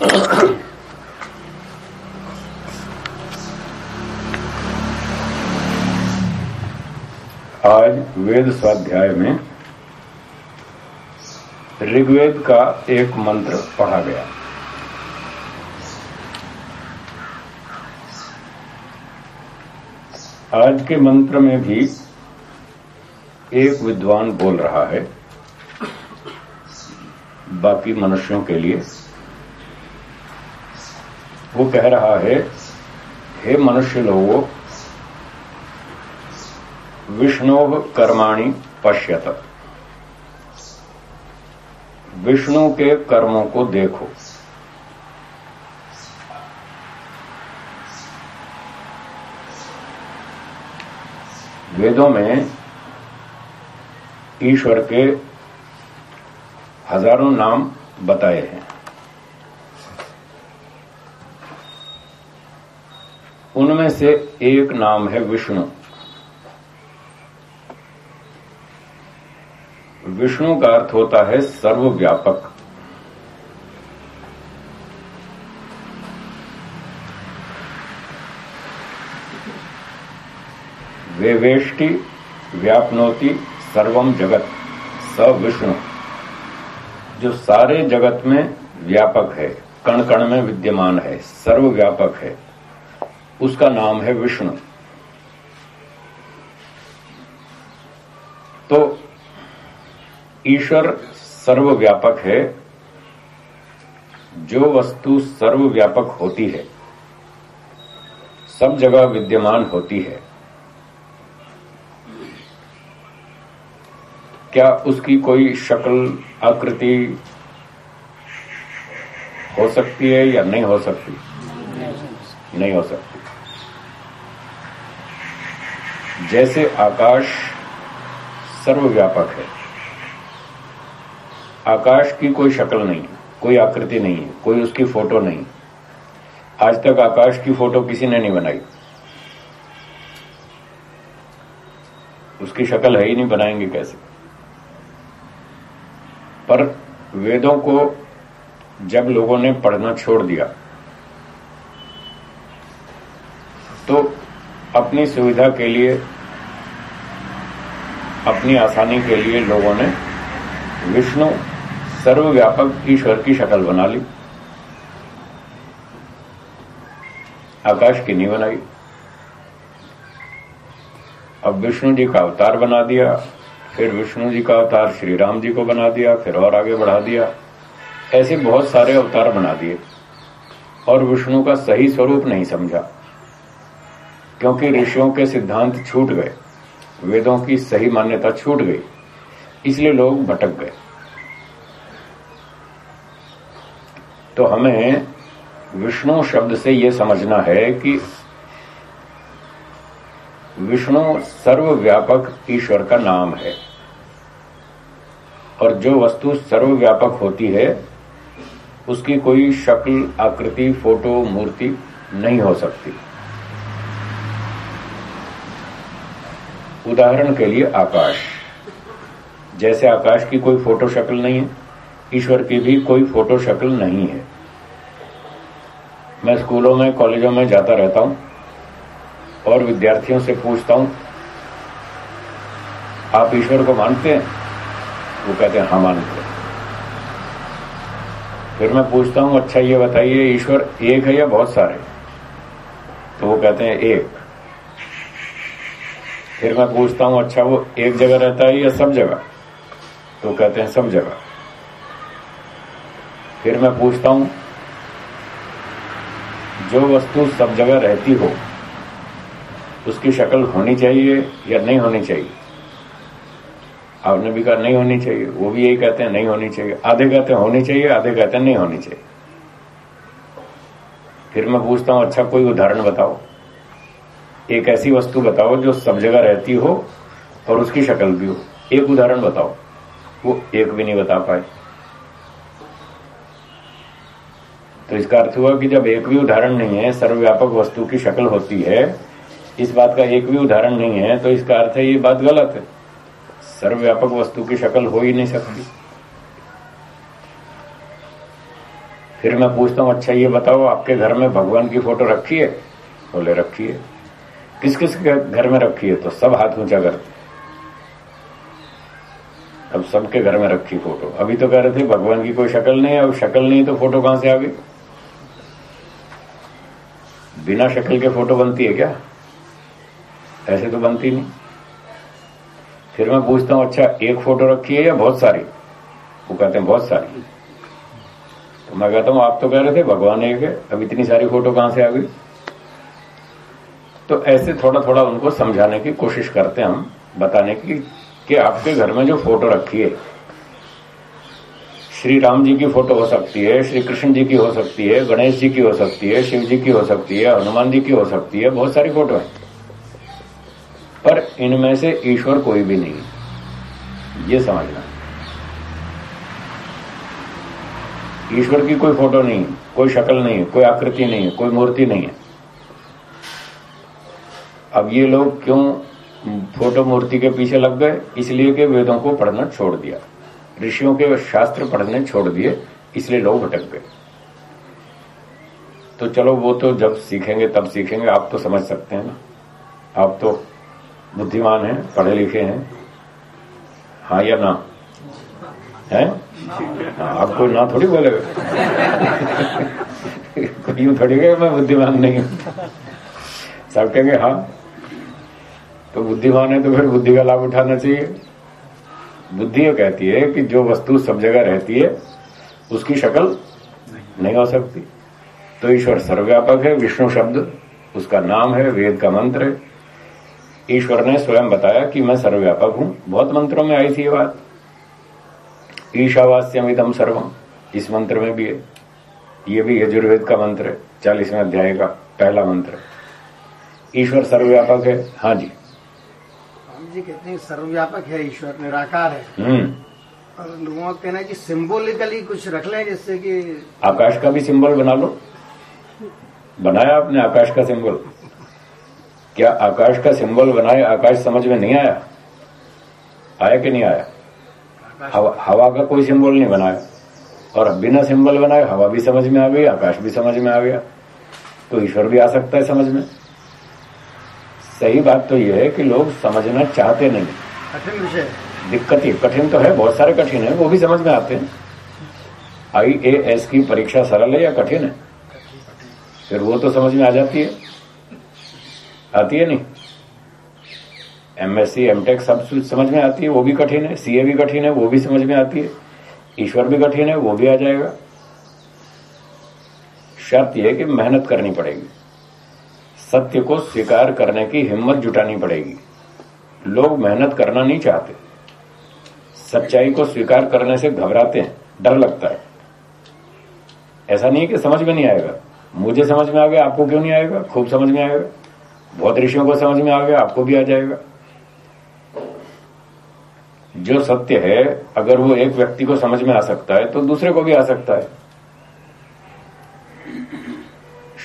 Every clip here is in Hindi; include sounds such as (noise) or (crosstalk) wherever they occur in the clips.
(coughs) आज वेद स्वाध्याय में ऋग्वेद का एक मंत्र पढ़ा गया। आज के मंत्र में भी एक विद्वान बोल रहा है। बाकी मनुष्यों के लिए वो कह रहा है, हे मनुष्य लोगों विष्णु कर्माणि पश्यत। विष्णु के कर्मों को देखो। वेदों में ईश्वर के हज़ारों नाम बताए हैं। उनमें से एक नाम है विष्णु। विष्णु का अर्थ होता है सर्वव्यापक। वेवेष्टि, व्यापनोति सर्वम जगत, स विष्णु। जो सारे जगत में व्यापक है कण कण में विद्यमान है, सर्वव्यापक है। उसका नाम है विष्णु। तो ईश्वर सर्वव्यापक है, जो वस्तु सर्वव्यापक होती है, सब जगह विद्यमान होती है। क्या उसकी कोई शक्ल, आकृति हो सकती है या नहीं हो सकती? नहीं हो सकती। जैसे आकाश सर्वव्यापक है, आकाश की कोई शक्ल नहीं, कोई आकृति नहीं है, कोई उसकी फ़ोटो नहीं। आज तक आकाश की फ़ोटो किसी ने नहीं बनाई। उसकी शक्ल है ही नहीं, बनाएँगे कैसे? पर वेदों को जब लोगों ने पढ़ना छोड़ दिया तो अपनी सुविधा के लिए, अपनी आसानी के लिए लोगों ने विष्णु सर्वव्यापक ईश्वर की शक्ल बना ली। आकाश की नहीं बनाई। अब विष्णु जी का अवतार बना दिया, फिर विष्णु जी का अवतार श्री राम जी को बना दिया, फिर और आगे बढ़ा दिया। ऐसे बहुत सारे अवतार बना दिए, और विष्णु का सही स्वरूप नहीं समझा। क्योंकि ऋषियों के सिद्धांत छूट गए, वेदों की सही मान्यता छूट गई, इसलिए लोग भटक गए। तो हमें विष्णु शब्द से यह समझना है कि विष्णु सर्वव्यापक ईश्वर का नाम है। और जो वस्तु सर्वव्यापक होती है, उसकी कोई शक्ल, आकृति, फ़ोटो, मूर्ति नहीं हो सकती। उदाहरण के लिए आकाश। जैसे आकाश की कोई फ़ोटो शक्ल नहीं है, ईश्वर की भी कोई फ़ोटो शक्ल नहीं है। मैं स्कूलों में, कॉलेजों में जाता रहता हूँ और विद्यार्थियों से पूछता हूँ, आप ईश्वर को मानते हैं? वो कहते हैं हाँ मानते हैं। फिर मैं पूछता हूँ अच्छा ये बताइए, ईश्वर एक है या बहुत सारे? तो वो कहते हैं, एक। फिर मैं पूछता हूँ अच्छा वो एक जगह रहता है या सब जगह? तो कहते हैं, सब जगह. फिर मैं पूछता हूँ, जो वस्तु सब जगह रहती हो, उसकी शक्ल होनी चाहिए या नहीं होनी चाहिए? आपने भी कहा, नहीं होनी चाहिए। वो भी यही कहते हैं, नहीं होनी चाहिए। आधे कहते हैं, होनी चाहिए, आधे कहते हैं, नहीं होनी चाहिए। फिर मैं पूछता हूँ अच्छा कोई उदाहरण बताओ। एक ऐसी वस्तु बताओ जो सब जगह रहती हो और उसकी शक्ल भी हो। एक उदाहरण बताओ। वो एक भी नहीं बता पाए। तो इसका अर्थ हुआ कि जब एक भी उदाहरण नहीं है, सर्वव्यापक वस्तु की शक्ल होती है, इस बात का एक भी उदाहरण नहीं है तो इसका अर्थ है ये बात गलत है। सर्वव्यापक वस्तु की शक्ल हो ही नहीं सकती। फिर मैं पूछता हूँ अच्छा ये बताओ, आपके घर में भगवान की फ़ोटो रखी है? बोले, रखी है। किस किस के घर में रखी है? तो सब हाथ ऊँचा करते अब सबके घर में रखी फ़ोटो। अभी तो कह रहे थे भगवान की कोई शक्ल नहीं है, अब शक्ल नहीं तो फ़ोटो कहाँ से आ गई? बिना शक्ल के फ़ोटो बनती है क्या? ऐसे तो बनती नहीं। फिर मैं पूछता हूँ अच्छा एक फ़ोटो रखी है या बहुत सारी? वो कहते हैं बहुत सारी। तो मैं कहता हूँ, आप तो कह रहे थे भगवान एक है, अब इतनी सारी फ़ोटो कहाँ से आ गई? तो ऐसे थोड़ा थोड़ा उनको समझाने की कोशिश करते हैं हम, बताने की कि आपके घर में जो फ़ोटो रखी है, श्री राम जी की फ़ोटो हो सकती है, श्री कृष्ण जी की हो सकती है, गणेश जी की हो सकती है, शिव जी की हो सकती है, हनुमान जी की हो सकती है, बहुत सारी फ़ोटो है। पर इनमें से ईश्वर कोई भी नहीं ये समझना। ईश्वर की कोई फ़ोटो नहीं कोई शक्ल नहीं कोई आकृति नहीं कोई मूर्ति नहीं है। अब ये लोग क्यों फ़ोटो मूर्ति के पीछे लग गए? इसलिए कि वेदों को पढ़ना छोड़ दिया। ऋषियों के शास्त्र पढ़ने छोड़ दिए इसलिए लोग भटक गए। तो चलो वो तो जब सीखेंगे तब सीखेंगे। आप तो समझ सकते हैं ना। आप तो बुद्धिमान हैं पढ़े लिखे हैं। हाँ या ना? है? हाँ, आप कोई ना थोड़ी बोलेगा (laughs) यूँ थोड़ी गए मैं बुद्धिमान नहीं हूँ। सब कहेंगे हाँ। तो बुद्धिमान है तो फिर बुद्धि का लाभ उठाना चाहिए। बुद्धि ये कहती है कि जो वस्तु सब जगह रहती है, उसकी शक्ल नहीं हो सकती। तो ईश्वर सर्वव्यापक है, विष्णु शब्द, उसका नाम है, वेद का मंत्र है। ईश्वर ने स्वयं बताया कि मैं सर्वव्यापक हूँ। बहुत मंत्रों में आई थी ये बात। ईशावास्यम इदम सर्वम इस मंत्र में भी है। ये भी यजुर्वेद का मंत्र है, चालीसवें अध्याय का पहला मंत्र ईश्वर सर्वव्यापक है। हाँ जी। जी कहते हैं सर्वव्यापक है ईश्वर निराकार है। हम्म। और लोगों का कहना है कि सिंबोलिकली कुछ रख लें जिससे कि आकाश का भी सिंबल बना लो। बनाया आपने आकाश का सिंबल क्या आकाश का सिंबल बनाए आकाश समझ में नहीं आया? आया कि नहीं आया? हवा, हवा का कोई सिंबल नहीं बनाया। और बिना सिंबल बनाए हवा भी समझ में आ गई आकाश भी समझ में आ गया। तो ईश्वर भी आ सकता है समझ में। सही बात तो यह है कि लोग समझना चाहते नहीं। कठिन विषय दिक्कत ही कठिन तो है बहुत सारे कठिन है वो भी समझ में आते हैं। आई ए एस की परीक्षा सरल है या कठिन है? फिर वो तो समझ में आ जाती है। आती है नहीं। एम एस एमएससी एमटेक सब समझ में आती है वो भी कठिन है। सीए भी कठिन है वो भी समझ में आती है। ईश्वर भी कठिन है वो भी आ जाएगा। शर्त यह कि मेहनत करनी पड़ेगी। सत्य को स्वीकार करने की हिम्मत जुटानी पड़ेगी। लोग मेहनत करना नहीं चाहते। सच्चाई को स्वीकार करने से घबराते हैं, डर लगता है। ऐसा नहीं है कि समझ में नहीं आएगा। मुझे समझ में आ गया, आपको क्यों नहीं आएगा? खूब समझ में आएगा। बहुत ऋषियों को समझ में आ गया, आपको भी आ जाएगा। जो सत्य है, अगर वो एक व्यक्ति को समझ में आ सकता है तो दूसरे को भी आ सकता है।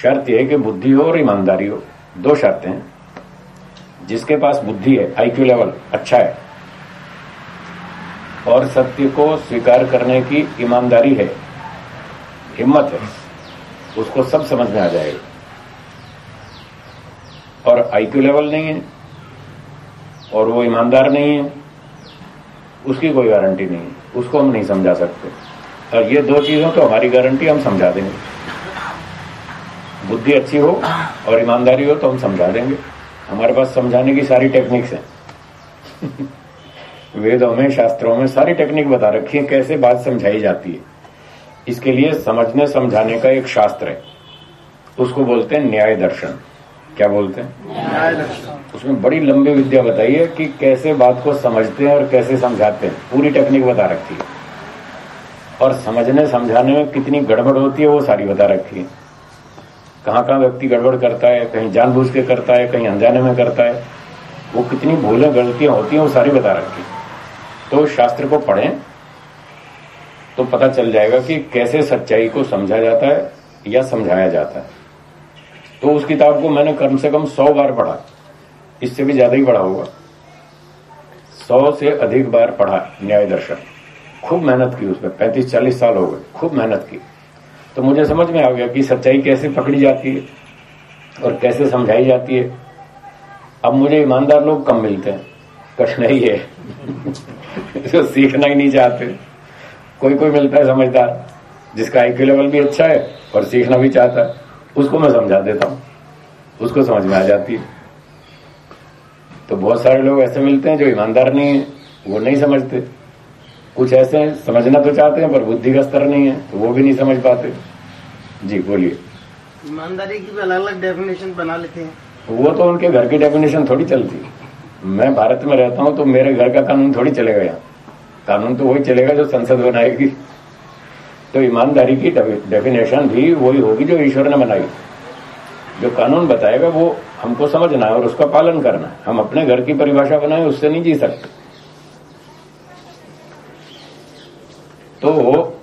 शर्त यह कि बुद्धि हो और ईमानदारी हो। दो शर्तें हैं। जिसके पास बुद्धि है आईक्यू लेवल अच्छा है। और सत्य को स्वीकार करने की ईमानदारी है। हिम्मत है। उसको सब समझ में आ जाएगा। और आईक्यू लेवल नहीं है। और वो ईमानदार नहीं है। उसकी कोई गारंटी नहीं है। उसको हम नहीं समझा सकते। और ये दो चीज़ों तो हमारी गारंटी हम समझा देंगे। बुद्धि अच्छी हो और ईमानदारी हो तो हम समझा देंगे। हमारे पास समझाने की सारी टेक्निक्स हैं। (laughs) वेदों में शास्त्रों में सारी टेक्निक बता रखी है कैसे बात समझाई जाती है। इसके लिए समझने समझाने का एक शास्त्र है। उसको बोलते हैं न्याय दर्शन। क्या बोलते हैं? न्याय दर्शन। उसमें बड़ी लंबी विद्या बताई है कि कैसे बात को समझते हैं और कैसे समझाते हैं। पूरी टेक्निक बता रखी है। और समझने समझाने में कितनी गड़बड़ होती है वो सारी बता रखी है। कहाँ कहाँ व्यक्ति गड़बड़ करता है, कहीं जानबूझ के करता है, कहीं अनजाने में करता है। वो कितनी भूलें गलतियाँ होती हैं, वो सारी बता रखी तो शास्त्र को पढ़ें तो पता चल जाएगा कि कैसे सच्चाई को समझा जाता है या समझाया जाता है। तो उस किताब को मैंने कम से कम सौ बार पढ़ा। इससे भी ज़्यादा ही पढ़ा होगा। सौ से अधिक बार पढ़ा न्याय दर्शन खूब मेहनत की उसमें, पैंतीस चालीस साल हो गए, खूब मेहनत की। तो मुझे समझ में आ गया कि सच्चाई कैसे पकड़ी जाती है और कैसे समझाई जाती है। अब मुझे ईमानदार लोग कम मिलते हैं। कठिनाई है। (laughs) जो सीखना ही नहीं चाहते। कोई कोई मिलता है समझदार, जिसका आईक्यू लेवल भी अच्छा है और सीखना भी चाहता है, उसको मैं समझा देता हूँ। उसको समझ में आ जाती है। तो बहुत सारे लोग ऐसे मिलते हैं जो ईमानदार नहीं है, वो नहीं समझते। कुछ ऐसे हैं समझना तो चाहते हैं पर बुद्धि का स्तर नहीं है तो वो भी नहीं समझ पाते। जी बोलिए। ईमानदारी की भी अलग अलग डेफिनेशन बना लेते हैं। वो तो उनके घर की डेफिनेशन थोड़ी चलती। मैं भारत में रहता हूँ तो मेरे घर का कानून थोड़ी चलेगा यहाँ। कानून तो वही चलेगा जो संसद बनाएगी। तो ईमानदारी की डेफिनेशन भी वही होगी जो ईश्वर ने बनाई। जो कानून बताएगा वो हमको समझना है और उसका पालन करना है। हम अपने घर की परिभाषा बनाए उससे नहीं जी सकते। तो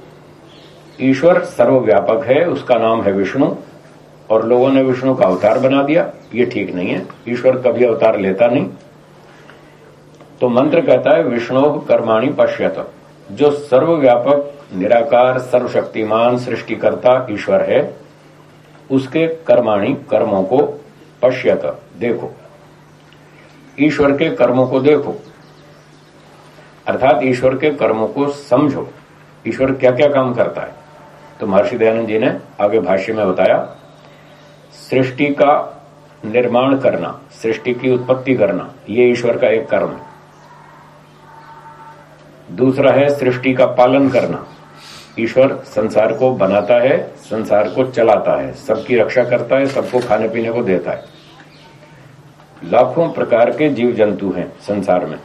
ईश्वर सर्वव्यापक है, उसका नाम है विष्णु, और लोगों ने विष्णु का अवतार बना दिया। ये ठीक नहीं है। ईश्वर कभी अवतार लेता नहीं। तो मंत्र कहता है, विष्णु कर्माणी पश्यत। जो सर्वव्यापक, निराकार, सर्वशक्तिमान, सृष्टिकर्ता ईश्वर है, उसके कर्माणी कर्मों को पश्यत। देखो। ईश्वर के कर्मों को देखो। अर्थात ईश्वर के कर्मों को समझो। ईश्वर क्या क्या काम करता है? तो महर्षि दयानंद जी ने आगे भाष्य में बताया, सृष्टि का निर्माण करना, सृष्टि की उत्पत्ति करना, ये ईश्वर का एक कर्म है। दूसरा है सृष्टि का पालन करना। ईश्वर संसार को बनाता है, संसार को चलाता है, सबकी रक्षा करता है, सबको खाने पीने को देता है। लाखों प्रकार के जीव जंतु हैं संसार में।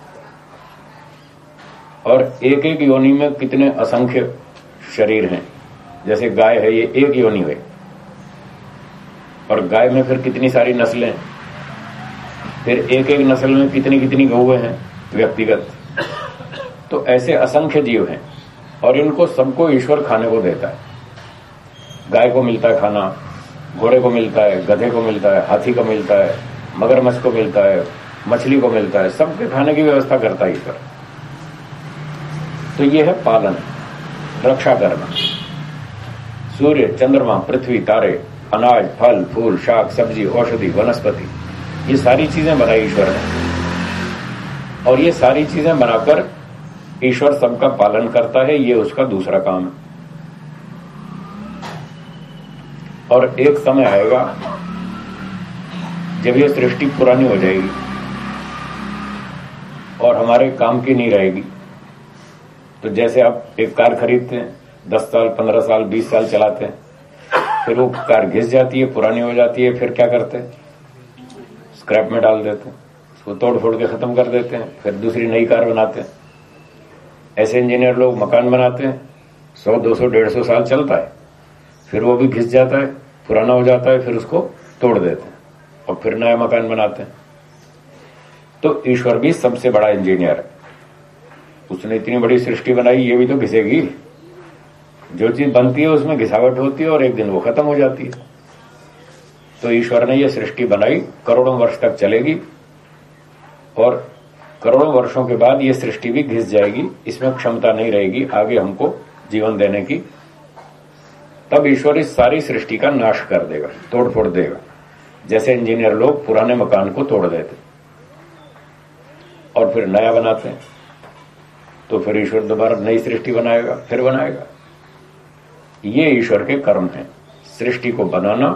और एक एक योनि में कितने असंख्य शरीर हैं। जैसे गाय है, ये एक योनि है। और गाय में फिर कितनी सारी नस्लें? फिर एक एक नस्ल में कितनी कितनी गौए हैं, व्यक्तिगत। तो ऐसे असंख्य जीव हैं और इनको सबको ईश्वर खाने को देता है। गाय को मिलता है खाना, घोड़े को मिलता है, गधे को मिलता है, हाथी को मिलता है, मगरमच्छ को मिलता है, मछली को मिलता है, सबके खाने की व्यवस्था करता है ईश्वर। तो ये है पालन रक्षा करना सूर्य, चंद्रमा, पृथ्वी, तारे, अनाज, फल, फूल, शाक, सब्ज़ी, औषधि, वनस्पति, ये सारी चीज़ें बनाई ईश्वर ने। और ये सारी चीज़ें बनाकर ईश्वर सबका पालन करता है, ये उसका दूसरा काम है। और एक समय आएगा, जब ये सृष्टि पुरानी हो जाएगी और हमारे काम की नहीं रहेगी। तो जैसे आप एक कार खरीदते हैं, दस साल, पंद्रह साल, बीस साल चलाते हैं, फिर वो कार घिस जाती है, पुरानी हो जाती है, फिर क्या करते हैं? स्क्रैप में डाल देते हैं, उसको तोड़ फोड़ के खत्म कर देते हैं, फिर दूसरी नई कार बनाते हैं। ऐसे इंजीनियर लोग मकान बनाते हैं, सौ, दो सौ, डेढ़ सौ साल चलता है, फिर वो भी घिस जाता है, पुराना हो जाता है, फिर उसको तोड़ देते हैं और फिर नया मकान बनाते हैं। तो ईश्वर भी सबसे बड़ा इंजीनियर है। उसने इतनी बड़ी सृष्टि बनाई, ये भी तो घिसेगी। जो चीज़ बनती है, उसमें घिसावट होती है और एक दिन वो खत्म हो जाती है। तो ईश्वर ने यह सृष्टि बनाई, करोड़ों वर्ष तक चलेगी और करोड़ों वर्षों के बाद ये सृष्टि भी घिस जाएगी, इसमें क्षमता नहीं रहेगी, आगे हमको जीवन देने की। तब ईश्वर इस सारी सृष्टि का नाश कर देगा तोड़ फोड़ देगा। जैसे इंजीनियर लोग पुराने मकान को तोड़ देते और फिर नया बनाते हैं। तो फिर ईश्वर दोबारा नई सृष्टि बनाएगा, फिर बनाएगा। ये ईश्वर के कर्म हैं। सृष्टि को बनाना,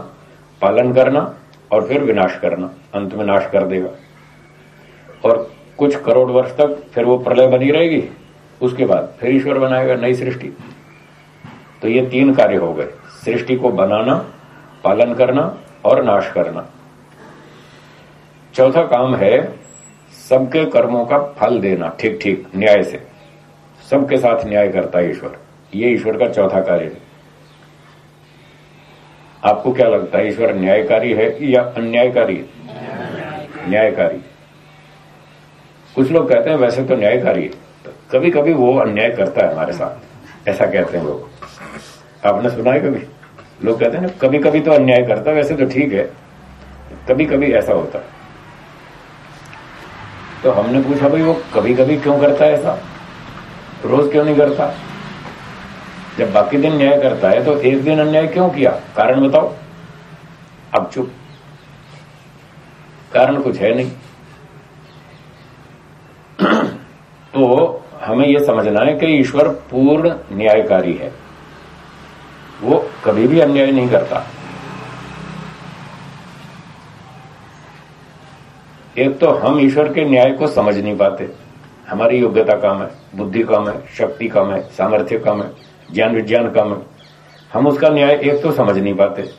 पालन करना और फिर विनाश करना, अंत में नाश कर देगा। और कुछ करोड़ वर्ष तक फिर वो प्रलय बनी रहेगी। उसके बाद फिर ईश्वर बनाएगा नई सृष्टि। तो ये तीन कार्य हो गए। सृष्टि को बनाना, पालन करना और नाश करना। चौथा काम है सबके कर्मों का फल देना ठीक ठीक न्याय से। सबके साथ न्याय करता है ईश्वर। ये ईश्वर का चौथा कार्य है। आपको क्या लगता है, ईश्वर न्यायकारी है या अन्यायकारी? न्यायकारी। कुछ लोग कहते हैं, वैसे तो न्यायकारी तो कभी कभी वो अन्याय करता है हमारे साथ। ऐसा कहते हैं लोग। आपने सुना है कभी? लोग कहते हैं ना कभी कभी तो अन्याय करता वैसे तो ठीक है। कभी कभी ऐसा होता तो हमने पूछा, भाई, वो कभी कभी क्यों करता है ऐसा? रोज क्यों नहीं करता? जब बाकी दिन न्याय करता है तो एक दिन अन्याय क्यों किया? कारण बताओ। अब चुप। कारण कुछ है नहीं। (clears throat) तो हमें यह समझना है कि ईश्वर पूर्ण न्यायकारी है। वो कभी भी अन्याय नहीं करता। एक तो हम ईश्वर के न्याय को समझ नहीं पाते। हमारी योग्यता कम है, बुद्धि कम है, शक्ति कम है, सामर्थ्य कम है, ज्ञान विज्ञान कम है। हम उसका न्याय एक तो समझ नहीं पाते।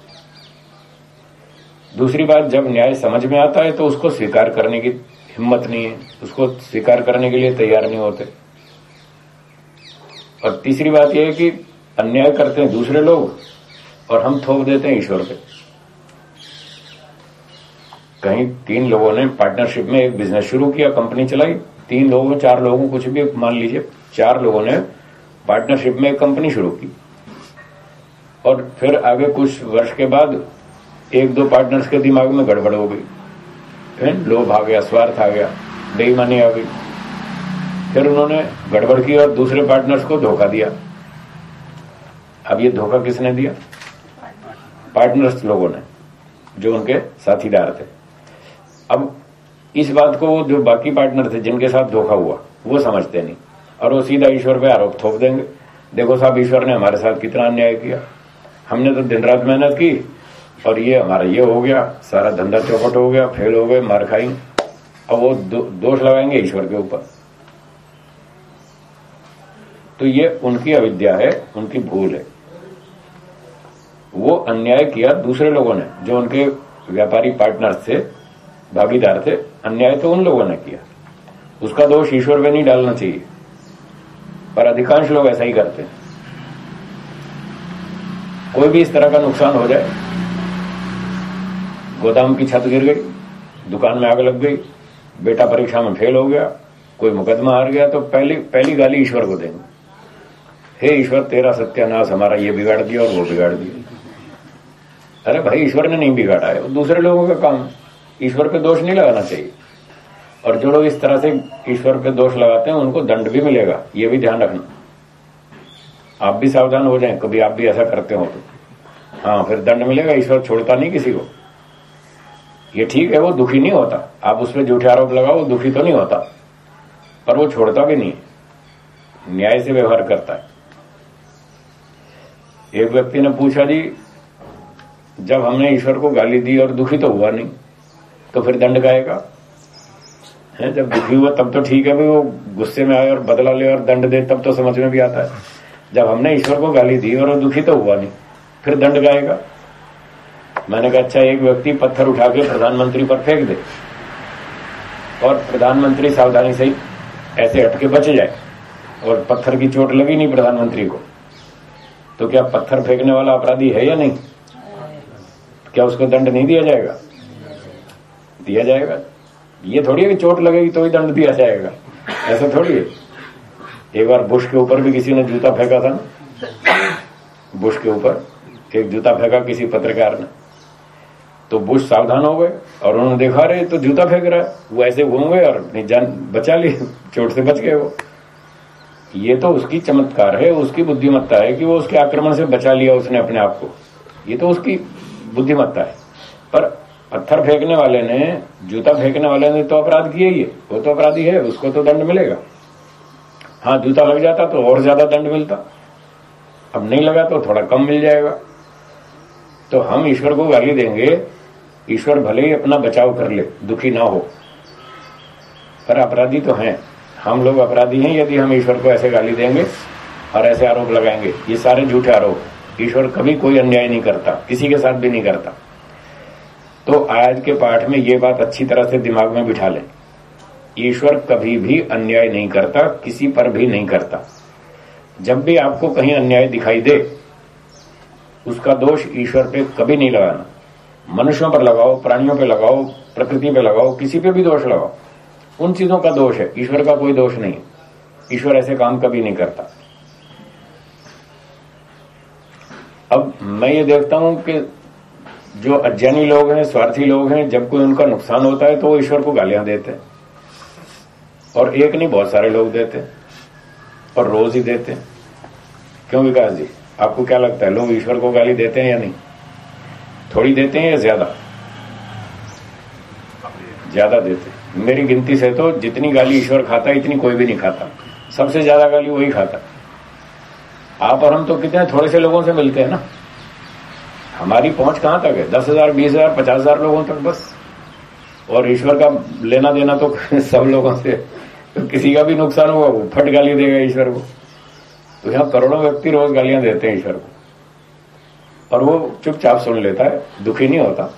दूसरी बात, जब न्याय समझ में आता है तो उसको स्वीकार करने की हिम्मत नहीं है, उसको स्वीकार करने के लिए तैयार नहीं होते। और तीसरी बात यह है कि अन्याय करते हैं दूसरे लोग और हम थोप देते हैं ईश्वर पे। कहीं तीन लोगों ने पार्टनरशिप में एक बिज़नेस शुरू किया कंपनी चलाई तीन लोगों चार लोगों कुछ भी, मान लीजिए, चार लोगों ने पार्टनरशिप में कंपनी शुरू की। और फिर आगे कुछ वर्ष के बाद एक दो पार्टनर्स के दिमाग में गड़बड़ हो गई। फिर लोभ आ गया, स्वार्थ आ गया, बेईमानी आ गई। फिर उन्होंने गड़बड़ की और दूसरे पार्टनर्स को धोखा दिया। अब ये धोखा किसने दिया? पार्टनर्स लोगों ने, जो उनके साथीदार थे। अब इस बात को वो जो बाकी पार्टनर थे जिनके साथ धोखा हुआ वो समझते नहीं। और वो सीधा ईश्वर पे आरोप थोप देंगे। देखो साहब ईश्वर ने हमारे साथ कितना अन्याय किया। हमने तो दिन रात मेहनत की और ये हमारा ये हो गया सारा धंधा चौपट हो गया फेल हो गए मार खाई। अब वो दो, दोष लगाएँगे ईश्वर के ऊपर। तो ये उनकी अविद्या है उनकी भूल है। वो अन्याय किया दूसरे लोगों ने जो उनके व्यापारी पार्टनर थे भागीदार थे। अन्याय तो उन लोगों ने किया। उसका दोष ईश्वर पे नहीं डालना चाहिए। पर अधिकांश लोग ऐसा ही करते हैं। कोई भी इस तरह का नुकसान हो जाए, गोदाम की छत गिर गई, दुकान में आग लग गई, बेटा परीक्षा में फेल हो गया, कोई मुकदमा हार गया तो पहली पहली गाली ईश्वर को देंगे हे ईश्वर, तेरा सत्यानाश हमारा ये बिगाड़ दिया और वो बिगाड़ दिया। अरे भाई, ईश्वर ने नहीं बिगाड़ा है दूसरे लोगों का काम ईश्वर पे दोष नहीं लगाना चाहिए। और जो लोग इस तरह से ईश्वर पे दोष लगाते हैं, उनको दंड भी मिलेगा। ये भी ध्यान रखना। आप भी सावधान हो जाएँ, कभी आप भी ऐसा करते हो तो। हाँ फिर दंड मिलेगा, ईश्वर छोड़ता नहीं किसी को। ये ठीक है, वो दुखी नहीं होता। आप उस पर झूठे आरोप लगाओ, वो दुखी तो नहीं होता। पर वो छोड़ता भी नहीं। न्याय से व्यवहार करता है। एक व्यक्ति ने पूछा, जी, जब हमने ईश्वर को गाली दी और दुखी तो हुआ नहीं तो फिर दंड गाएगा? है, जब दुखी हुआ, तब तो ठीक है भाई वो गुस्से में आए और बदला ले और दंड दे, तब तो समझ में भी आता है। जब हमने ईश्वर को गाली दी और वो दुखी तो हुआ नहीं, फिर दंड गाएगा। मैंने कहा अच्छा एक व्यक्ति पत्थर उठा के प्रधानमंत्री पर फेंक दे और प्रधानमंत्री सावधानी से ऐसे हटके बच जाए और पत्थर की चोट लगी नहीं प्रधानमंत्री को। तो क्या पत्थर फेंकने वाला अपराधी है या नहीं? क्या उसको दंड नहीं दिया जाएगा? दिया जाएगा। ये थोड़ी है कि चोट लगेगी तो ही दंड दिया जाएगा। ऐसा थोड़ी है। एक बार बुश के ऊपर भी किसी ने जूता फेंका था बुश के ऊपर। एक जूता फेंका किसी पत्रकार ने। तो बुश सावधान हो गए और उन्होंने देखा रहे तो जूता फेंक रहा है। वो ऐसे घूम गए और अपनी जान बचा ली। चोट से बच गए वो। ये तो उसकी चमत्कार है। उसकी बुद्धिमत्ता है कि वो उसके आक्रमण से बचा लिया उसने अपने आप को। ये तो उसकी बुद्धिमत्ता है। पर पत्थर फेंकने वाले ने, जूता फेंकने वाले ने तो अपराध किया ही वो तो अपराधी है, उसको तो दंड मिलेगा। हाँ जूता लग जाता तो और ज़्यादा दंड मिलता। अब नहीं लगा तो थोड़ा कम मिल जाएगा। तो हम ईश्वर को गाली देंगे, ईश्वर भले ही अपना बचाव कर ले, दुखी ना हो। पर अपराधी तो हैं। हम लोग अपराधी हैं, यदि हम ईश्वर को ऐसे गाली देंगे और ऐसे आरोप लगाएँगे। ये सारे झूठे आरोप ईश्वर कभी कोई अन्याय नहीं करता, किसी के साथ भी नहीं करता। तो आज के पाठ में ये बात अच्छी तरह से दिमाग में बिठा लें। ईश्वर कभी भी अन्याय नहीं करता, किसी पर भी नहीं करता। जब भी आपको कहीं अन्याय दिखाई दे, उसका दोष ईश्वर पे कभी नहीं लगाना। मनुष्यों पर लगाओ, प्राणियों पे लगाओ, प्रकृति पे लगाओ, किसी पे भी दोष लगाओ। उन चीज़ों का दोष है, ईश्वर का कोई दोष नहीं। ईश्वर ऐसे काम कभी नहीं करता। अब मैं ये देखता हूँ कि जो अज्ञानी लोग हैं, स्वार्थी लोग हैं, जब कोई उनका नुकसान होता है तो वो ईश्वर को गालियाँ देते हैं। और एक नहीं, बहुत सारे लोग देते और रोज ही देते क्यों विकास जी? आपको क्या लगता है, लोग ईश्वर को गाली देते हैं या नहीं? थोड़ी देते हैं या ज़्यादा? ज़्यादा देते हैं। मेरी गिनती से तो जितनी गाली ईश्वर खाता है, इतनी कोई भी नहीं खाता। सबसे ज़्यादा गाली वही खाता। आप और हम तो कितने, थोड़े से लोगों से मिलते हैं ना। हमारी पहुँच कहाँ तक है? दस हज़ार, बीस हज़ार, पचास हज़ार लोगों तक बस। और ईश्वर का लेना देना तो (laughs) सब लोगों से तो किसी का भी नुकसान हुआ, वो फट गाली देगा ईश्वर को। तो यहाँ करोड़ों व्यक्ति रोज गालियाँ देते हैं ईश्वर को। और वो चुपचाप सुन लेता है, दुखी नहीं होता।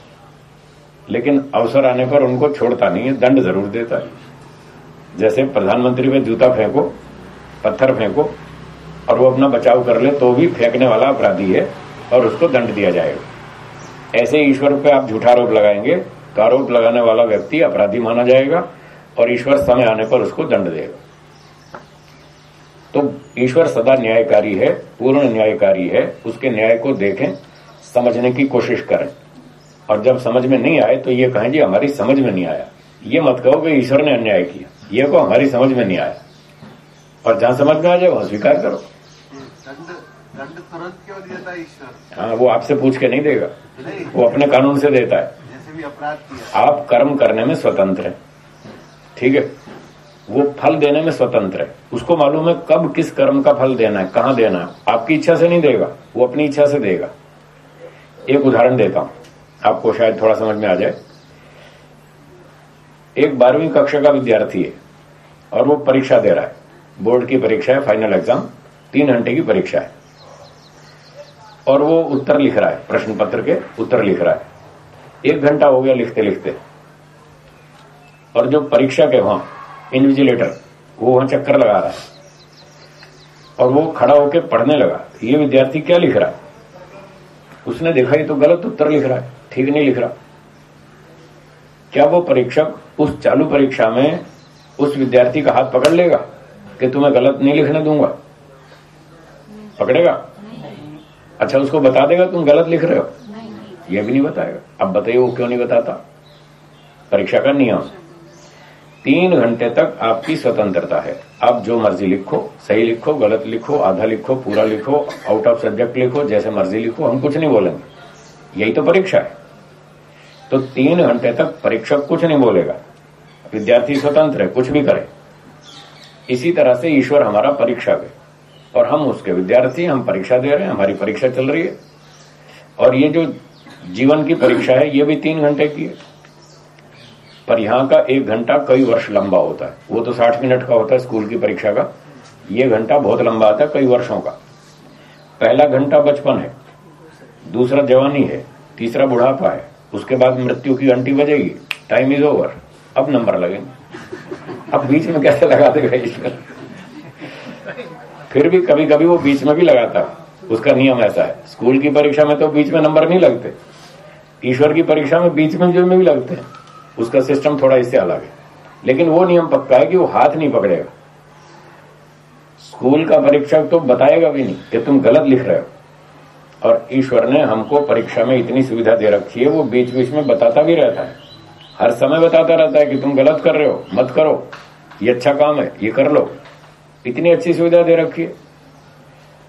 लेकिन अवसर आने पर उनको छोड़ता नहीं है, दंड ज़रूर देता है। जैसे प्रधानमंत्री पे जूता फेंको, पत्थर फेंको, और वो अपना बचाव कर ले तो भी फेंकने वाला अपराधी है। और उसको दंड दिया जाएगा। ऐसे ईश्वर पे आप झूठा आरोप लगाएँगे तो आरोप लगाने वाला व्यक्ति अपराधी माना जाएगा और ईश्वर समय आने पर उसको दंड देगा। तो ईश्वर सदा न्यायकारी है, पूर्ण न्यायकारी है, उसके न्याय को देखें, समझने की कोशिश करें। और जब समझ में नहीं आए तो ये कहें, जी, हमारी समझ में नहीं आया। ये मत कहो कि ईश्वर ने अन्याय किया। ये को हमारी समझ में नहीं आया। और जहाँ समझ में आ जाए, वहाँ स्वीकार करो। दंड तुरंत क्यों देता है ईश्वर? हाँ वो आपसे पूछ के नहीं देगा। नहीं। वो अपने कानून से देता है। जैसे भी अपराध किया। आप कर्म करने में स्वतंत्र है। ठीक है? वो फल देने में स्वतंत्र है। उसको मालूम है कब किस कर्म का फल देना है कहाँ देना है। आपकी इच्छा से नहीं देगा वो अपनी इच्छा से देगा। एक उदाहरण देता हूँ। आपको शायद थोड़ा समझ में आ जाए। एक बारहवीं कक्षा का विद्यार्थी है और वो परीक्षा दे रहा है। बोर्ड की परीक्षा है फाइनल एग्ज़ाम तीन घंटे की परीक्षा है। और वो उत्तर लिख रहा है प्रश्न पत्र के उत्तर लिख रहा है। एक घंटा हो गया लिखते लिखते। और जो परीक्षा के वहाँ इन्विजिलेटर वो वहाँ चक्कर लगा रहा है। और वो खड़ा होकर पढ़ने लगा। ये विद्यार्थी क्या लिख रहा है? उसने देखा, ये तो गलत उत्तर लिख रहा है, ठीक नहीं लिख रहा। क्या वो परीक्षक उस चालू परीक्षा में उस विद्यार्थी का हाथ पकड़ लेगा कि तुम्हें गलत नहीं लिखने दूँगा? पकड़ेगा? अच्छा उसको बता देगा तुम गलत लिख रहे हो। यह भी नहीं बताएगा। अब बताइए वो क्यों नहीं बताता? परीक्षा का नियम तीन घंटे तक आपकी स्वतंत्रता है। आप जो मर्ज़ी लिखो सही लिखो गलत लिखो आधा लिखो पूरा लिखो आउट ऑफ़ सब्जेक्ट लिखो जैसे मर्ज़ी लिखो हम कुछ नहीं बोलेंगे। यही तो परीक्षा है। तो तीन घंटे तक परीक्षक कुछ नहीं बोलेगा। विद्यार्थी स्वतंत्र है कुछ भी करे। इसी तरह से ईश्वर हमारा परीक्षक है। और हम उसके विद्यार्थी हम परीक्षा दे रहे हैं, हमारी परीक्षा चल रही है। और ये जो जीवन की परीक्षा है, ये भी तीन घंटे की है। पर यहाँ का एक घंटा कई वर्ष लंबा होता है। वो तो साठ मिनट का होता है स्कूल की परीक्षा का। ये घंटा बहुत लंबा आता है, कई वर्षों का। पहला घंटा बचपन है, दूसरा जवानी है, तीसरा बुढ़ापा है। उसके बाद मृत्यु की घंटी बजेगी टाइम इज़ ओवर अब नंबर लगेंगे। अब बीच में कैसे लगा देगा ईश्वर? फिर भी कभी कभी वो बीच में भी लगाता। उसका नियम ऐसा है। स्कूल की परीक्षा में तो बीच में नंबर नहीं लगते। ईश्वर की परीक्षा में बीच में जो में भी लगते हैं। उसका सिस्टम थोड़ा इससे अलग है। लेकिन वो नियम पक्का है कि वो हाथ नहीं पकड़ेगा। स्कूल का परीक्षक तो बताएगा भी नहीं कि तुम गलत लिख रहे हो। और ईश्वर ने हमको परीक्षा में इतनी सुविधा दे रखी है, वो बीच बीच में बताता भी रहता है। हर समय बताता रहता है कि तुम गलत कर रहे हो, मत करो। ये अच्छा काम है, ये कर लो। इतनी अच्छी सुविधा दे रखी है।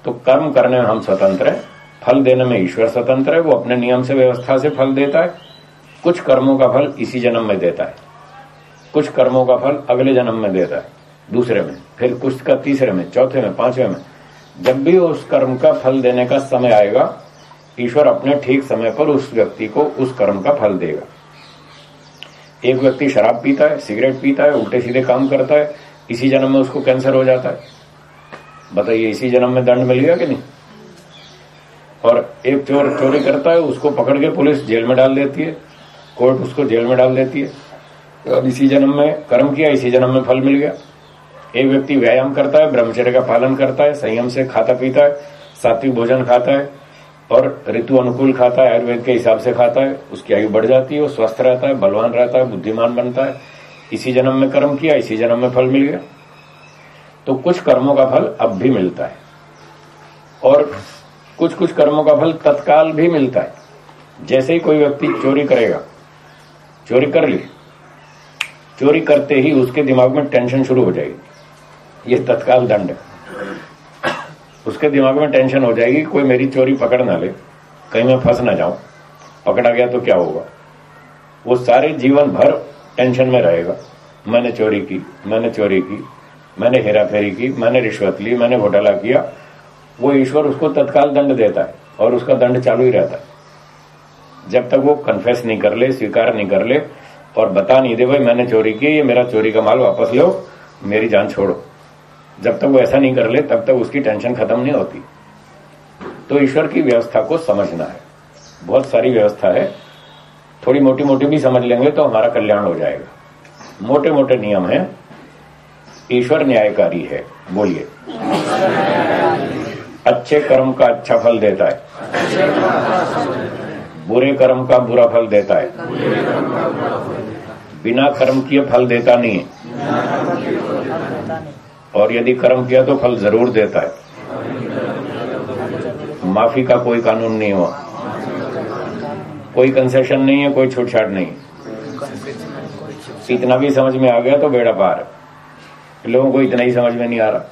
तो कर्म करने में हम स्वतंत्र है, फल देने में ईश्वर स्वतंत्र है, वो अपने नियम से, व्यवस्था से फल देता है। कुछ कर्मों का फल इसी जन्म में देता है। कुछ कर्मों का फल अगले जन्म में देता है, दूसरे में, फिर कुछ का तीसरे में, चौथे में, पांचवे में। जब भी उस कर्म का फल देने का समय आएगा, ईश्वर अपने ठीक समय पर उस व्यक्ति को उस कर्म का फल देगा। एक व्यक्ति शराब पीता है, सिगरेट पीता है उल्टे सीधे काम करता है इसी जन्म में उसको कैंसर हो जाता है। बताइए, इसी जन्म में दंड मिल गया कि नहीं? और एक चोर, चोरी करता है, उसको पकड़ के पुलिस जेल में डाल देती है, कोर्ट उसको जेल में डाल देती है। तो अब इसी जन्म में कर्म किया, इसी जन्म में फल मिल गया। एक व्यक्ति व्यायाम करता है, ब्रह्मचर्य का पालन करता है, संयम से खाता पीता है, सात्विक भोजन खाता है, और ऋतु अनुकूल खाता है, आयुर्वेद के हिसाब से खाता है, उसकी आयु बढ़ जाती है, वो स्वस्थ रहता है, बलवान रहता है, बुद्धिमान बनता है। इसी जन्म में कर्म किया, इसी जन्म में फल मिल गया। तो कुछ कर्मों का फल अब भी मिलता है। और कुछ कुछ कर्मों का फल तत्काल भी मिलता है। जैसे ही कोई व्यक्ति चोरी करेगा, चोरी कर ली, चोरी करते ही उसके दिमाग में टेंशन शुरू हो जाएगी। ये तत्काल दंड है। उसके दिमाग में टेंशन हो जाएगी कोई मेरी चोरी पकड़ ना ले, कहीं मैं फंस ना जाऊँ, पकड़ा गया तो क्या होगा? वो सारे जीवन भर टेंशन में रहेगा। मैंने चोरी की, मैंने चोरी की, मैंने हेरा फेरी की, मैंने रिश्वत ली, मैंने घोटाला किया। वो ईश्वर उसको तत्काल दंड देता है और उसका दंड चालू ही रहता है। जब तक वो कन्फेस नहीं कर ले, स्वीकार नहीं कर ले और बता नहीं दे भाई, मैंने चोरी की, ये मेरा चोरी का माल वापस लो, मेरी जान छोड़ो। जब तक वो ऐसा नहीं कर ले, तब तक उसकी टेंशन खत्म नहीं होती। तो ईश्वर की व्यवस्था को समझना है। बहुत सारी व्यवस्था है। थोड़ी मोटी मोटी भी समझ लेंगे तो हमारा कल्याण हो जाएगा। मोटे मोटे नियम है। ईश्वर न्यायकारी है। बोलिए। अच्छे कर्म का अच्छा फल देता है। बुरे कर्म का बुरा फल देता है। बिना कर्म किए फल देता नहीं है। और यदि कर्म किया तो फल ज़रूर देता है। माफ़ी का कोई कानून नहीं हुआ। कोई कंसेशन नहीं है, कोई छूटछाट नहीं। इतना भी समझ में आ गया तो बेड़ा पार लोगों को इतना ही समझ में नहीं आ रहा।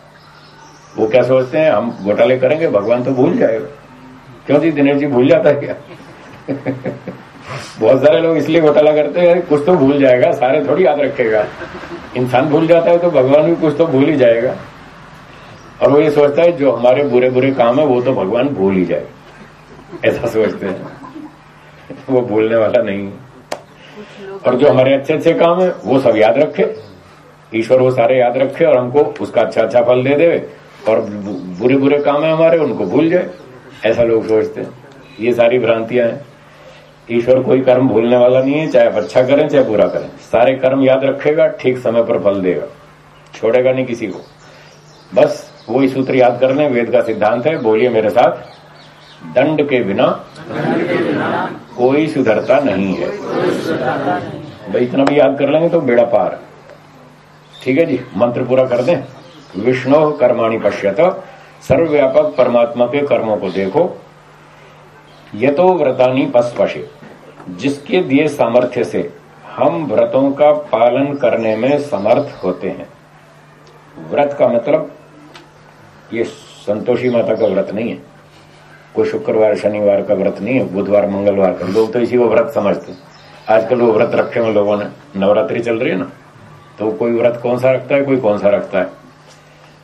वो क्या सोचते हैं, हम घोटाले करेंगे, भगवान तो भूल जाएगा। क्यों जी दिनेश जी भूल जाता है क्या? बहुत सारे लोग इसलिए घोटाला करते हैं, कुछ तो भूल जाएगा, सारे थोड़ी याद रखेगा। इंसान भूल जाता है तो भगवान भी कुछ तो भूल ही जाएगा। और वो ये सोचता है, जो हमारे बुरे बुरे काम है, वो तो भगवान भूल ही जाए ऐसा सोचते हैं। वो भूलने वाला नहीं। और जो हमारे अच्छे अच्छे काम है, वो सब याद रखे। ईश्वर वो सारे याद रखे और हमको उसका अच्छा अच्छा फल दे दे और बुरे बुरे काम है हमारे, उनको भूल जाए। ऐसा लोग सोचते हैं। ये सारी भ्रांतियाँ हैं। ईश्वर कोई कर्म भूलने वाला नहीं है, चाहे आप अच्छा करें, चाहे बुरा करें। सारे कर्म याद रखेगा, ठीक समय पर फल देगा। छोड़ेगा नहीं किसी को। बस वही सूत्र याद कर लें, वेद का सिद्धांत है, बोलिए मेरे साथ, दंड के बिना कोई सुधरता नहीं है। भाई, इतना भी याद कर लेंगे तो बेड़ा पार। ठीक है जी, मंत्र पूरा कर दें। विष्णु कर्माणी पश्यत, सर्वव्यापक परमात्मा के कर्मों को देखो। ये तो व्रतानी पस्पशे जिसके दिए सामर्थ्य से हम व्रतों का पालन करने में समर्थ होते हैं। व्रत का मतलब ये संतोषी माता का व्रत नहीं है। कोई शुक्रवार, शनिवार का व्रत नहीं है, बुधवार, मंगलवार का। लोग तो इसी को व्रत समझते आजकल वो व्रत रखे हुए लोगों ने। नवरात्रि चल रही है ना? तो कोई व्रत कौन सा रखता है, कोई कौन सा रखता है?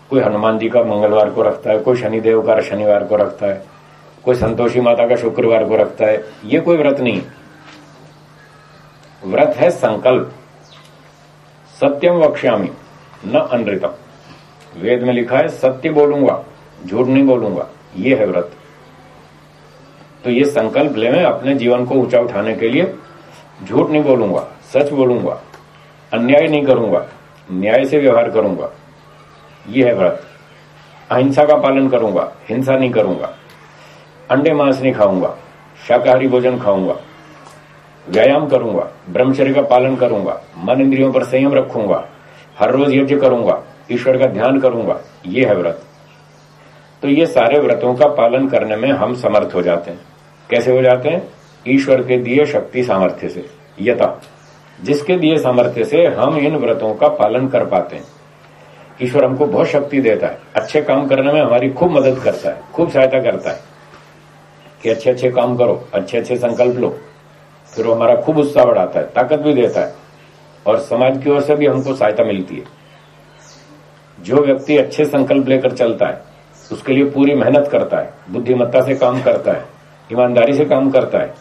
कोई हनुमान जी का मंगलवार को रखता है, कोई शनिदेव का शनिवार को रखता है, कोई संतोषी माता का शुक्रवार को रखता है। ये कोई व्रत नहीं व्रत है संकल्प। सत्यम वक्ष्यामी, न अनृतम। वेद में लिखा है, सत्य बोलूँगा, झूठ नहीं बोलूँगा। ये है व्रत। तो ये संकल्प ले मैं अपने जीवन को ऊँचा उठाने के लिए झूठ नहीं बोलूँगा, सच बोलूँगा, अन्याय नहीं करूँगा, न्याय से व्यवहार करूँगा। ये है व्रत। अहिंसा का पालन करूँगा, हिंसा नहीं करूँगा। अंडे मांस नहीं खाऊँगा, शाकाहारी भोजन खाऊँगा। व्यायाम करूँगा, ब्रह्मचर्य का पालन करूँगा, मन इंद्रियों पर संयम रखूँगा, हर रोज यज्ञ करूँगा, ईश्वर का ध्यान करूँगा। ये है व्रत। तो ये सारे व्रतों का पालन करने में हम समर्थ हो जाते हैं। कैसे हो जाते हैं? ईश्वर के दिए शक्ति सामर्थ्य से, यथा। जिसके दिए सामर्थ्य से हम इन व्रतों का पालन कर पाते हैं। ईश्वर हमको बहुत शक्ति देता है। अच्छे काम करने में हमारी खूब मदद करता है, खूब सहायता करता है। कि अच्छे अच्छे काम करो अच्छे अच्छे संकल्प लो, फिर वो हमारा खूब उत्साह बढ़ाता है, ताकत भी देता है। और समाज की ओर से भी हमको सहायता मिलती है। जो व्यक्ति अच्छे संकल्प लेकर चलता है उसके लिए पूरी मेहनत करता है, बुद्धिमत्ता से काम करता है, ईमानदारी से काम करता है।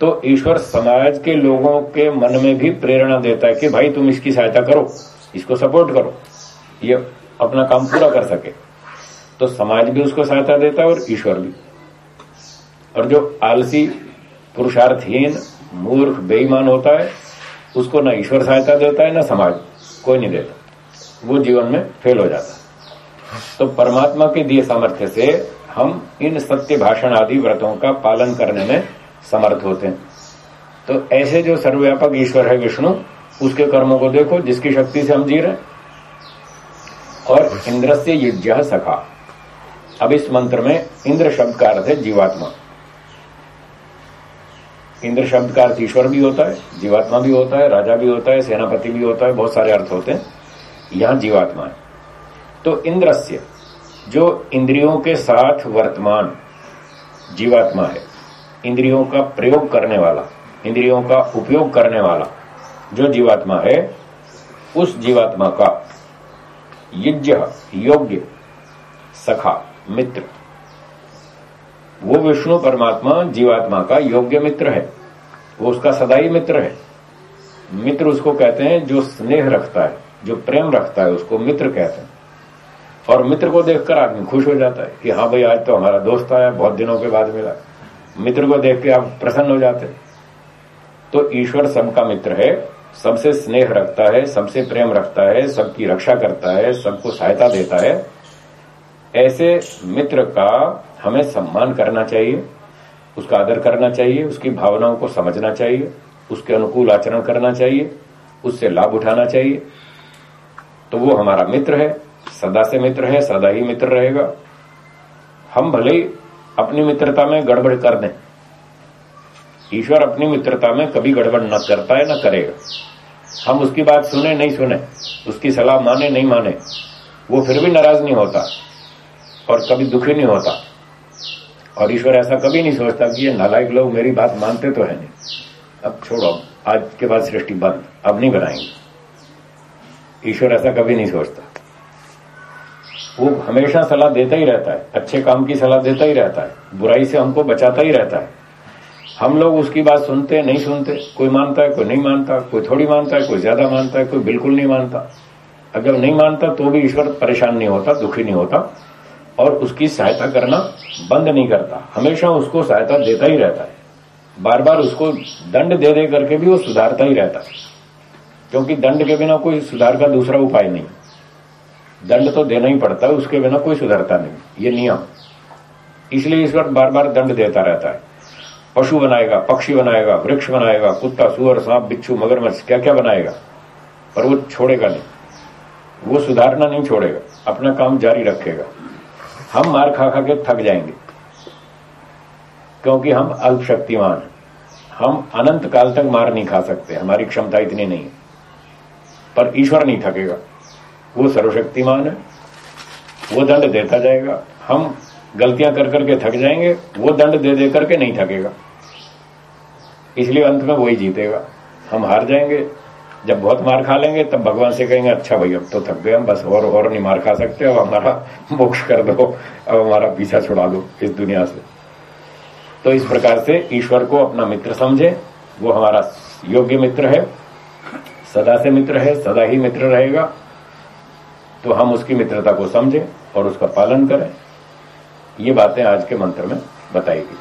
तो ईश्वर समाज के लोगों के मन में भी प्रेरणा देता है कि भाई तुम इसकी सहायता करो, इसको सपोर्ट करो, ये अपना काम पूरा कर सके। तो समाज भी उसको सहायता देता है और ईश्वर भी। और जो आलसी, पुरुषार्थहीन, मूर्ख, बेईमान होता है, उसको ना ईश्वर सहायता देता है, ना समाज, कोई नहीं देता। वो जीवन में फेल हो जाता तो परमात्मा के दिए सामर्थ्य से हम इन सत्य भाषण आदि व्रतों का पालन करने में समर्थ होते हैं। तो ऐसे जो सर्वव्यापक ईश्वर है विष्णु, उसके कर्मों को देखो, जिसकी शक्ति से हम जी रहे और इंद्र से युज्य सखा। अब इस मंत्र में इंद्र शब्द का अर्थ है जीवात्मा। इंद्र शब्द का अर्थ ईश्वर भी होता है, जीवात्मा भी होता है, राजा भी होता है, सेनापति भी होता है, बहुत सारे अर्थ होते हैं। यहाँ जीवात्मा है। तो इंद्रस्य, जो इंद्रियों के साथ वर्तमान जीवात्मा है, इंद्रियों का प्रयोग करने वाला, इंद्रियों का उपयोग करने वाला जो जीवात्मा है, उस जीवात्मा का यज्ञ, योग्य सखा, मित्र, वो विष्णु परमात्मा जीवात्मा का योग्य मित्र है, वो उसका सदाई मित्र है। मित्र उसको कहते हैं जो स्नेह रखता है, जो प्रेम रखता है, उसको मित्र कहते हैं। और मित्र को देखकर आदमी खुश हो जाता है कि हाँ भाई, आज तो हमारा दोस्त आया, बहुत दिनों के बाद मिला। मित्र को देख के आप प्रसन्न हो जाते तो ईश्वर सबका मित्र है, सबसे स्नेह रखता है, सबसे प्रेम रखता है, सबकी रक्षा करता है, सबको सहायता देता है। ऐसे मित्र का हमें सम्मान करना चाहिए, उसका आदर करना चाहिए, उसकी भावनाओं को समझना चाहिए, उसके अनुकूल आचरण करना चाहिए, उससे लाभ उठाना चाहिए। तो वो हमारा मित्र है। सदा से मित्र है, सदा ही मित्र रहेगा। हम भले ही अपनी मित्रता में गड़बड़ कर दें। ईश्वर अपनी मित्रता में कभी गड़बड़ न करता है, न करेगा। हम उसकी बात सुने, नहीं सुने, उसकी सलाह माने, नहीं माने, वो फिर भी नाराज़ नहीं होता और कभी दुखी नहीं होता। और ईश्वर ऐसा कभी नहीं सोचता कि ये नालायक लोग मेरी बात मानते तो है नहीं। अब छोड़ो, आज के बाद सृष्टि बंद, अब नहीं बनाएँगे। ईश्वर ऐसा कभी नहीं सोचता। वो हमेशा सलाह देता ही रहता है। अच्छे काम की सलाह देता ही रहता है। बुराई से हमको बचाता ही रहता है। हम लोग उसकी बात सुनते, नहीं सुनते। कोई मानता है, कोई नहीं मानता। कोई थोड़ी मानता है, कोई ज़्यादा मानता है, कोई बिल्कुल नहीं मानता। अगर नहीं मानता तो भी ईश्वर परेशान नहीं होता, दुखी नहीं होता। और उसकी सहायता करना बंद नहीं करता। हमेशा उसको सहायता देता ही रहता है। बार बार उसको दंड दे दे करके भी वो सुधारता ही रहता है। क्योंकि दंड के बिना कोई सुधार का दूसरा उपाय नहीं। दंड तो देना ही पड़ता है, उसके बिना कोई सुधरता नहीं। ये नियम। इसलिए ईश्वर बार बार दंड देता रहता है। पशु बनाएगा, पक्षी बनाएगा, वृक्ष बनाएगा, कुत्ता, सुअर, सांप, बिच्छू, मगरमच्छ क्या क्या बनाएगा? पर वो छोड़ेगा नहीं। वो सुधारना नहीं छोड़ेगा, अपना काम जारी रखेगा। हम मार खा खा के थक जाएँगे। क्योंकि हम अल्प शक्तिमान हैं। हम अनंत काल तक मार नहीं खा सकते, हमारी क्षमता इतनी नहीं है। पर ईश्वर नहीं थकेगा। वो सर्वशक्तिमान है। वो दंड देता जाएगा। हम गलतियाँ कर करके थक जाएँगे, वो दंड दे दे करके नहीं थकेगा। इसलिए अंत में वही जीतेगा। हम हार जाएँगे। जब बहुत मार खा लेंगे, तब भगवान से कहेंगे अच्छा भाई, अब तो थक गए हम, बस और और नहीं मार खा सकते, अब हमारा (laughs) मोक्ष कर दो, अब हमारा पीछा छुड़ा दो इस दुनिया से। तो इस प्रकार से ईश्वर को अपना मित्र समझे। वो हमारा योग्य मित्र है, सदा से मित्र है, सदा ही मित्र रहेगा। तो हम उसकी मित्रता को समझें और उसका पालन करें। ये बातें आज के मंत्र में बताई गई।